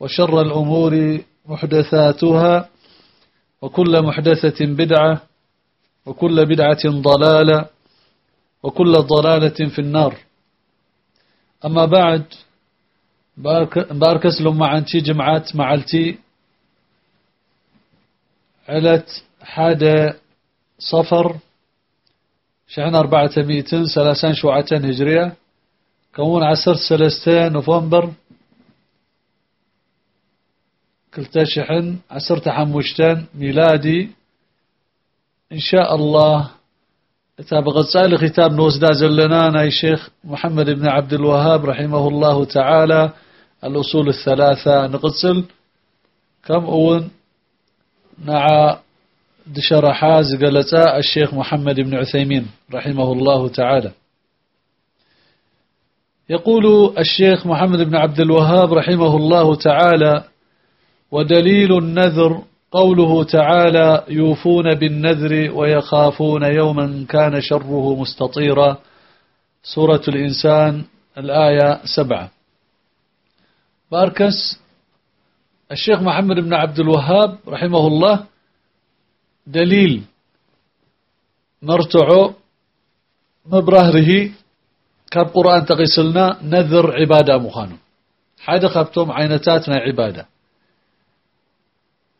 وشر الأمور محدثاتها وكل محدثة بدعة وكل بدعة ضلالة وكل ضلالة في النار. أما بعد باركس لما عنتي جمعات معلتي علت حادة صفر شحن أربعة مئتين ثلاثان شوعة هجرية كون عسر سلستين نوفمبر كلتا شحن عسر تحمشتين ميلادي. إن شاء الله تابق سائل ختاب نوزدا زلنا ناي شيخ محمد بن عبد الوهاب رحمه الله تعالى. الأصول الثلاثة نقصل. كم أون؟ نع دشرحاز قلتا الشيخ محمد بن عثيمين رحمه الله تعالى. يقول الشيخ محمد بن عبد الوهاب رحمه الله تعالى ودليل النذر قوله تعالى يوفون بالنذر ويخافون يوما كان شره مستطيرا. سورة الإنسان الآية سبعة. باركس الشيخ محمد بن عبد الوهاب رحمه الله دليل مرتعو مبرهره. كاب قرآن تقيسلنا نذر عبادة مخانو حاجة خبتم عينتاتنا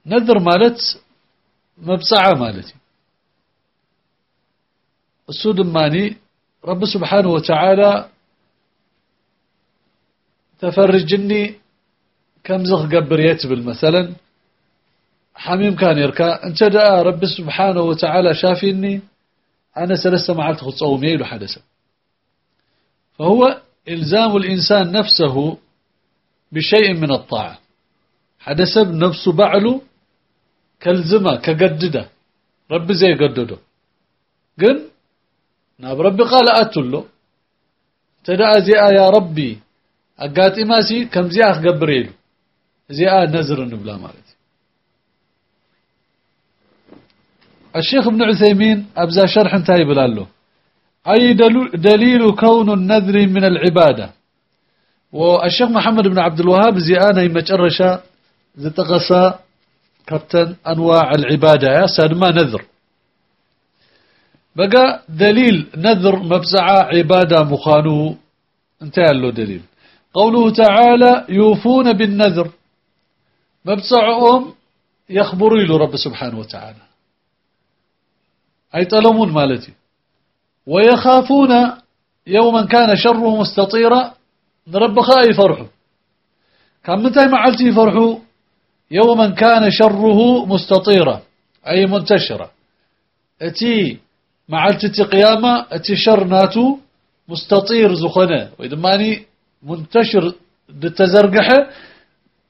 نذر مالت مبصعة مالتي. السود ماني رب سبحانه وتعالى تفرجني كم زغ قبر يتبل مثلا. حميم كان يركا. انت دا رب سبحانه وتعالى شافيني أنا سلسة معلت خصوم يلو حدثا. فهو إلزام الإنسان نفسه بشيء من الطاعة. حدث بنفسه بعله كالزمة كقدده رب زي قدده قل ناب ربي قال أتلو تدعى زي يا ربي أقات إماسي كم زي أخ قبريلو زي نزر النبلا مالتي الشيخ ابن عثيمين أبزا شرح انتهي بلاله أي دليل كون النذر من العبادة والشيخ محمد بن عبد الوهاب زيانا يمجرشا زتقصا كابتن أنواع العبادة. يا سادما نذر؟ بقى دليل نذر مبزعة عبادة مخانو. انتهى له دليل. قوله تعالى يوفون بالنذر. مبزعهم يخبروا له رب سبحانه وتعالى. أي طلمون مالتي. ويخافون يوما كان شره مستطيرا رب خاي فرحوا كان متى معلتي فرحوا يوما كان شره مستطيرا أي منتشرا أتي معلتي قيامة أتي شر ناتو مستطير زخنة. وإذا ماني منتشر بالتزرقحة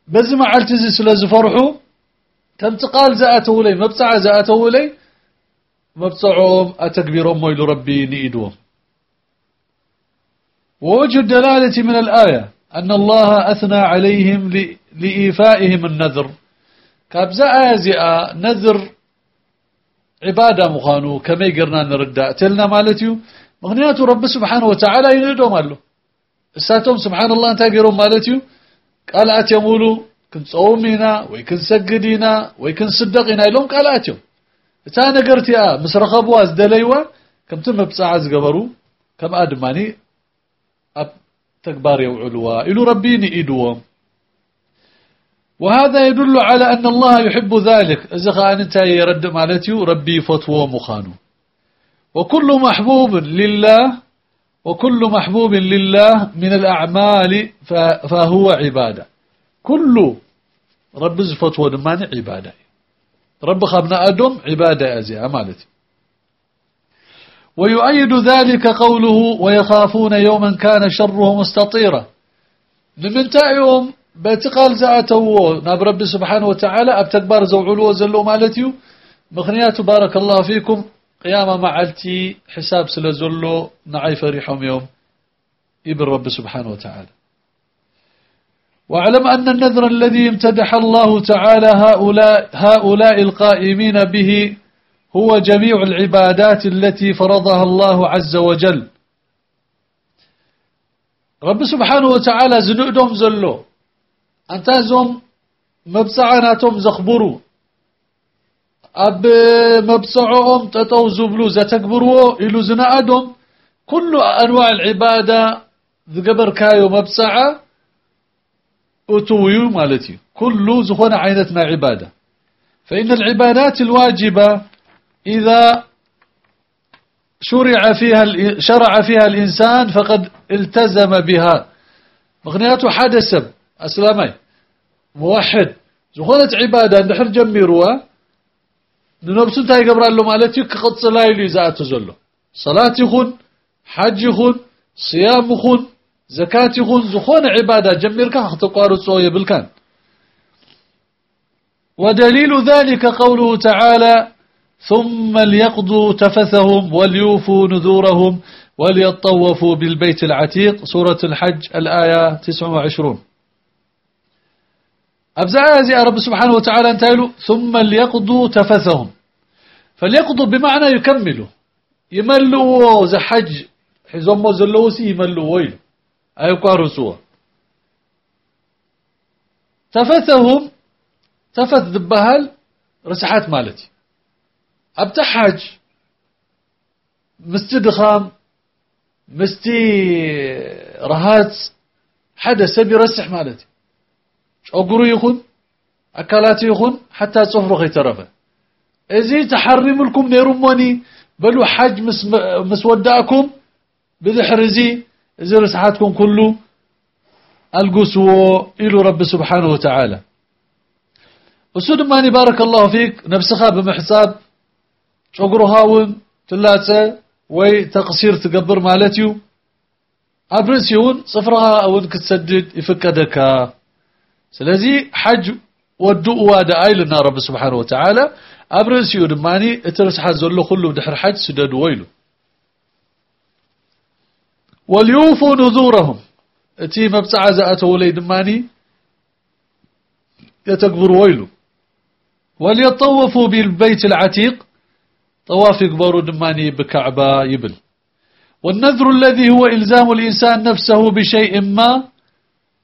بز معلتي سلز فرحوا كم تقال زاته لي مبسعة زاته لي مبصعهم أتكبرهم ويل ربي نئدوهم ووجه الدلالة من الآية أن الله أثنى عليهم لإيفائهم النذر. كابزا آزئة نذر عبادة مخانو كما يقرنا نرداء تلنا مالتيو مغنيات رب سبحانه وتعالى ينردو مالو. الساتهم سبحان الله انتا قيرون مالتيو قال اتيمولو كن صومينا ويكن سجدينا ويكن صدقينا. لهم قال اتيو إتا نقرتيا مسرخبوا أزدليوا كم تم بساعة قبرو؟ كم آدماني اب تكبار يوعلوا إلو ربيني إدوهم وهذا يدل على أن الله يحب ذلك. إذا كان أنت يرد مالتي ربي فتوى مخانو. وكل محبوب لله وكل محبوب لله من الأعمال فهو عبادة. كل رب فتوى دمان عبادة. رب خبنا أدم عبادة أزي مالتي ويؤيد ذلك قوله ويخافون يوما كان شره مستطيرا. لمن يوم باتقال زعتو ناب رب سبحانه وتعالى أبتكبار زوعلو وزلو مالتيو مخنيات بارك الله فيكم. قيامة معلتي حساب سلزلو نعي فريحهم يوم. يبر رب سبحانه وتعالى. واعلم أن النذر الذي امتدح الله تعالى هؤلاء, هؤلاء القائمين به هو جميع العبادات التي فرضها الله عز وجل. رب سبحانه وتعالى زنقدهم زلو. أنتازم مبصعناتهم زخبروا أب مبصعهم تتو زبلو زتكبروا إلو زنقدهم كل أنواع العبادة ذقبر كايو مبصعة أتويو مالتي. كل زخون عينتنا عبادة. فإن العبادات الواجبة إذا شرع فيها شرع فيها الإنسان فقد التزم بها. مغنياته حدث أسلامي. موحد. زخونة عبادة. نحر جميروا. ننبسو انتهي قبر له مالتي كقط لا يلي زاعته زلو صلاة يخون حج يخون صيام يخون زكاة يخون. زخونة عبادة. جمير كان اختقار الصوية بالكان. ودليل ذلك قوله تعالى ثم ليقضوا تفثهم وليوفوا نذورهم وليطوفوا بالبيت العتيق. سورة الحج الآية 29 أبزع زي رب سبحانه وتعالى انتهلوا ثم ليقضوا تفثهم. فليقضوا بمعنى يكملوا. يملوا زي حج حزوم زلوسي يملوا ويل أيقوا رسوة تفثهم. تفث ذبهال رسحات مالتي. أبتا حج مستي دخام مستي رهات حدا سبي رسح مالتي. شقرو يخون أكلات يخون حتى صفر خيترفه إذي تحرم لكم نيرموني بلو حج مس, مسوداكم بذحرزي إذي رسحاتكم كله القسو إلو رب سبحانه وتعالى. وسود ماني بارك الله فيك نفسها بمحساب شقرو هاون تلاتة وي تقصير تقبر مالتيو أبرسيون صفرها أون كتسدد يفكدك سلازي حج ودؤ واد آيلنا رب سبحانه وتعالى أبرسيو دماني اترس حزولو كله بدحر حج سدد ويلو وليوفوا نذورهم اتي مبتع زأتو لي دماني يتكبر ويلو وليطوفوا بالبيت العتيق طواف يكبروا دماني بكعبة يبل. والنذر الذي هو إلزام الإنسان نفسه بشيء ما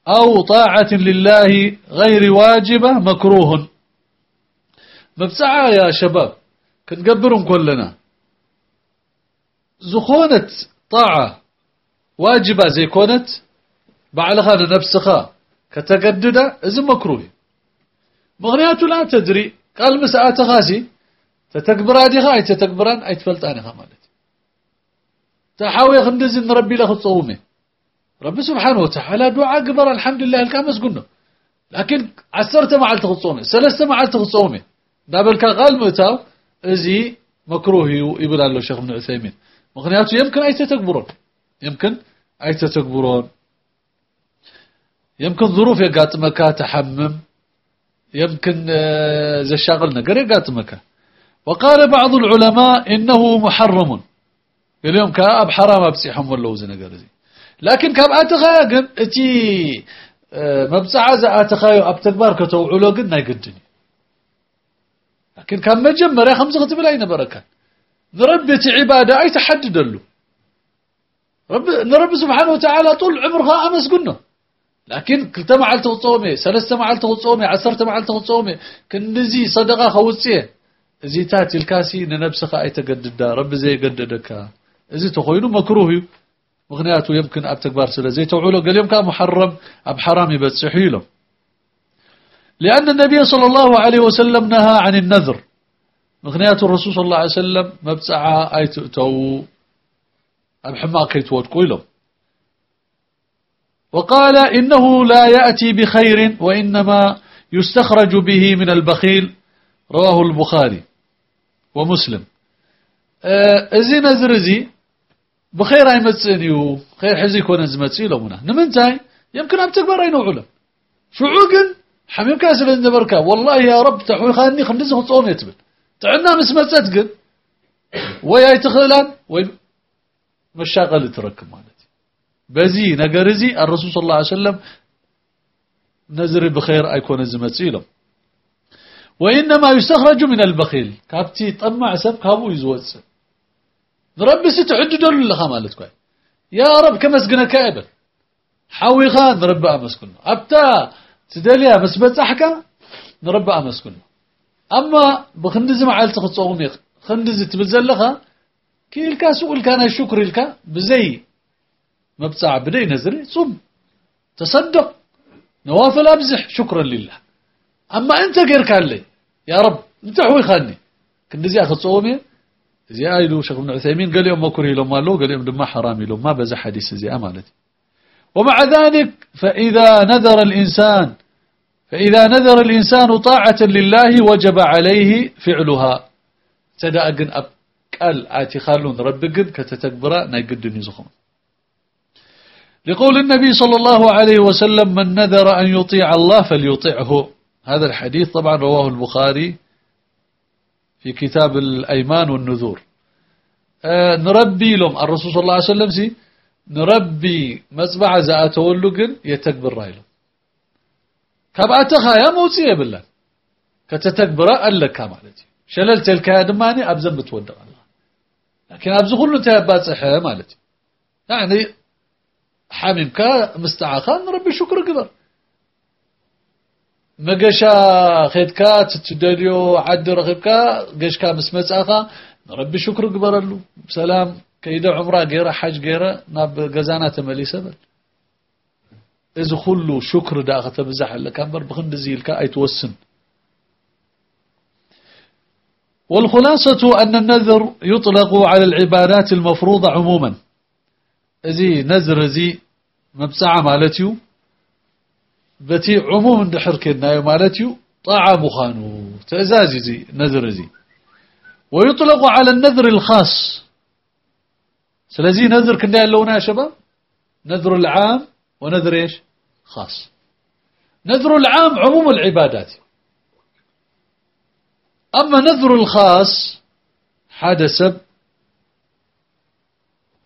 أو طاعة لله غير واجبة مكروه. مبسعة يا شباب كنقبرهم كلنا. زخونة طاعة واجبة زي كونت بعلها لنفسها كتقدد إذا مكروه. مغنياته لا تدري قال مساء تغاسي تتكبر هذه أي تتكبران أي تفلتانها مالت تحاوي خندز إن ربي له تصومه ربي سبحانه وتعالى دعاء قبر الحمد لله الكامس قلنا لكن عسرت مع التصومه سلست مع التصومه دابل قال متاو ازي مكروه يقول له الشيخ ابن عثيمين مغنياته يمكن أي تتكبرون يمكن أي تتكبرون يمكن ظروف يقاتمك تحمم يمكن زي الشاغل نقر يقاتمك وقال بعض العلماء إنه محرم. اليوم كآب حرام أبسيحهم ولا وزن قرزي لكن كآب أتغاقن إتي مبسعة زا أتخايو أبتكبار كتوعلو قد نايقدني لكن كان مجمر يا خمسة كتب لا بركة نربي عبادة أي تحدد له. رب نرب سبحانه وتعالى طول عمرها أمس قلنا. لكن كلت معلت تصومي سلسة معلت تصومي عسرت معلت تصومي كنزي صدقة خوصيه زي تاتي الكاسي ننبسخ أي تقدد رب زي قددك زي تخوينه مكروه مغنياته يمكن أب تكبار سلا زي توعوله قال يوم كان محرم أب حرام يبتسحي له لأن النبي صلى الله عليه وسلم نهى عن النذر مغنيات الرسول صلى الله عليه وسلم مبسعة أي تؤتو أب حماق يتوتقوا له وقال إنه لا يأتي بخير وإنما يستخرج به من البخيل رواه البخاري ومسلم. ازي نذر زي بخير اي متصنيو خير حزي كون زمتصي لهنا نمنتاي يمكن اب تكبر اي نوع له شعوقن حميم كاسل نبركا والله يا رب تحوي خاني خندز خصوم يتبل تعنا مسمصت قن ويا تخلان وي مشاغل تركب مالتي بزي نجرزي الرسول صلى الله عليه وسلم نزر بخير ايكون زمتصي له وإنما يستخرج من البخيل. كابتي طمع سب كابو يزوز ربي ستعدد لها مالتك يا رب كما سقنا كائبا. حاوي خان نربى أمسكن أبتا تدليا بس بتصحكا نربى أمسكن أما بخندز مع التخ تصومي خندز تبزل لها كيلكا سؤال كان الشكر لك بزي. مبتع بدي نزري صم. تصدق. نوافل أبزح شكرا لله. أما أنت غير كان لي. يا رب أنت حوي خاني كندزي أخذ صومي زي آيلو شيخ ابن عثيمين قال يوم ما كره لهم مالو قال يوم دم حرامي لهم ما بزح حديث زي أمانتي ومع ذلك فإذا نذر الإنسان فإذا نذر الإنسان طاعة لله وجب عليه فعلها. تدا أجن أبقال آتي خالون ربقن كتتكبرا نايقدن يزخون لقول النبي صلى الله عليه وسلم من نذر أن يطيع الله فليطيعه هذا الحديث طبعا رواه البخاري في كتاب الأيمان والنذور. آه نربي لهم الرسول صلى الله عليه وسلم سي نربي مزبع زأتولقن يتكبر رايلهم. كبعتها يا موسي بالله كتتكبر ألك كمالتي شلل تلك دماني أبزن بتودع الله. لكن أبزن كله تهبات مالتي يعني حاممك مستعاخان نربي شكر قدر مقشا خيدكا تتدليو عد رغبكا قشكا مسمساخا ربي شكر قبرلو بسلام كيدا عمره غيره حج غيره ناب غزانا تملي سبل إذا كله شكر داخل تبزح لك أمبر بخند زيلك أي توسن والخلاصة أن النذر يطلق على العبادات المفروضة عموما زي نذر زي مبسعة مالتيو بتي عموم دحر كنا مالتيو طاعة مخانو تأزازي زي نذر زي ويطلق على النذر الخاص. سلازي نذر كنا اللونا يا شباب؟ نذر العام ونذر إيش؟ خاص. نذر العام عموم العبادات. أما نذر الخاص حدث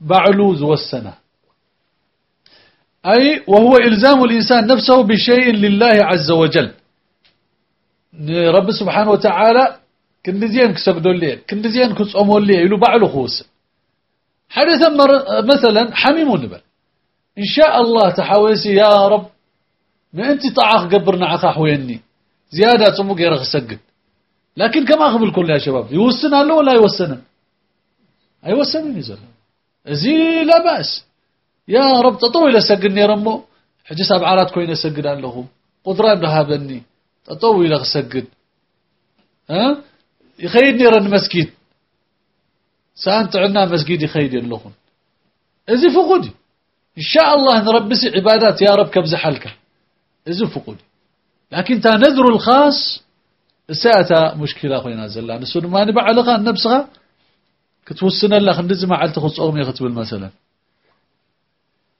بعلوز والسنة. أي وهو إلزام الإنسان نفسه بشيء لله عز وجل. رب سبحانه وتعالى كندزين كسجدوا لي كندزين كصوموا لي يلو بعلو خوس. حدث مثلا حميم نبل. إن شاء الله تحاويسي يا رب ما أنت طاعة قبرنا عخا حويني زيادة صمو غير سجد لكن كما أخبر كل يا شباب يوسن له ولا يوسن أيوسن يزل زي لا بأس. يا رب تطوي لسجدني رمو حجي سبعات كوين سجد له قدرة بهابني. تطوي لسجد ها؟ يخيدني رن مسجد. سأنت عنا مسجد يخيد لهم. إذا فقدي إن شاء الله نربس عبادات يا رب كبز حلك إذا فقدي لكن تا نذر الخاص ساعة مشكلة أخوينا زلا نسون ما نبع لغا نبسها كتوسنا الله خندز ما علت خص أغمي خطب مثلا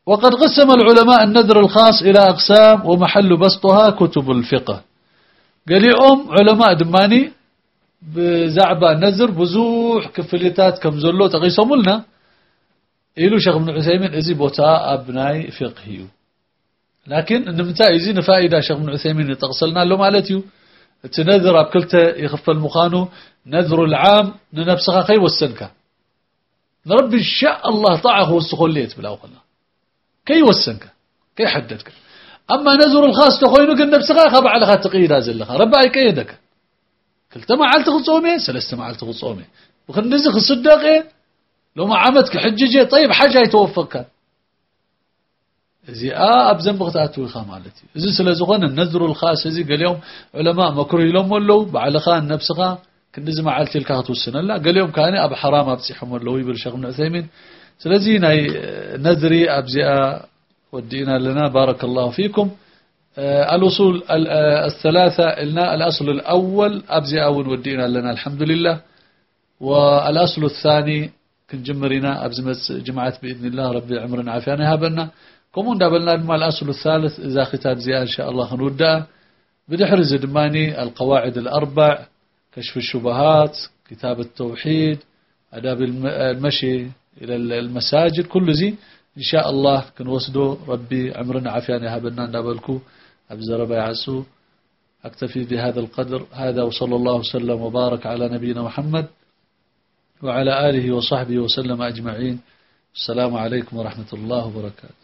وقد قسم العلماء النذر الخاص إلى أقسام ومحل بسطها كتب الفقه. قال أم علماء دماني بزعبة نذر بزوح كفلتات كم زلو تغيسهم لنا إلو شيخ ابن عثيمين إزي بوتا أبناي فقهيو لكن نمتا إزي نفائدة شيخ ابن عثيمين تغسلنا له مالتيو. تنذر أبكلته يخف المخانو. نذر العام ننفسها خي والسنكة نربي إن شاء الله طاعه والسخوليت بلا وقلنا كي والسنك كي حددك أما نذر الخاص تخوينو قل نفسها خبع لها تقييد هذا لها ربا أي كيدك قلت ما علت غصومي سلست ما علت غصومي وخل نزخ الصداقي لو ما عمتك حججي طيب حاجة يتوفقك. زي آه أبزن بغتاتو إخا مالتي. إذن سلازغون النذر الخاص زي قال يوم علماء مكروه لهم ولو بعلخان نفسها كنز ما عالتي الكاغتو السنة لا قال يوم كاني أب حرام أبسيحهم ولو يبر شيخ أبن عثيمين. سلازي ناي نذري أبزي ودينا لنا بارك الله فيكم. آه الأصول الثلاثة لنا الأصل الأول أبزي أول ودينا لنا الحمد لله. والأصل الثاني كنجمرنا أبزمت جماعة بإذن الله ربي عمرنا عافيانا هابنا كمون دابلنا مع الأصل الثالث إذا ختاب زي إن شاء الله نودع. بدحر زدماني القواعد الأربع كشف الشبهات كتاب التوحيد أداب المشي. إلى المساجد كل زي إن شاء الله كنوصدو. ربي عمرنا عافيانا هابنا نابلكو. أبزر بيعسو. أكتفي بهذا القدر هذا. وصلى الله وسلم وبارك على نبينا محمد وعلى آله وصحبه وسلم أجمعين. السلام عليكم ورحمة الله وبركاته.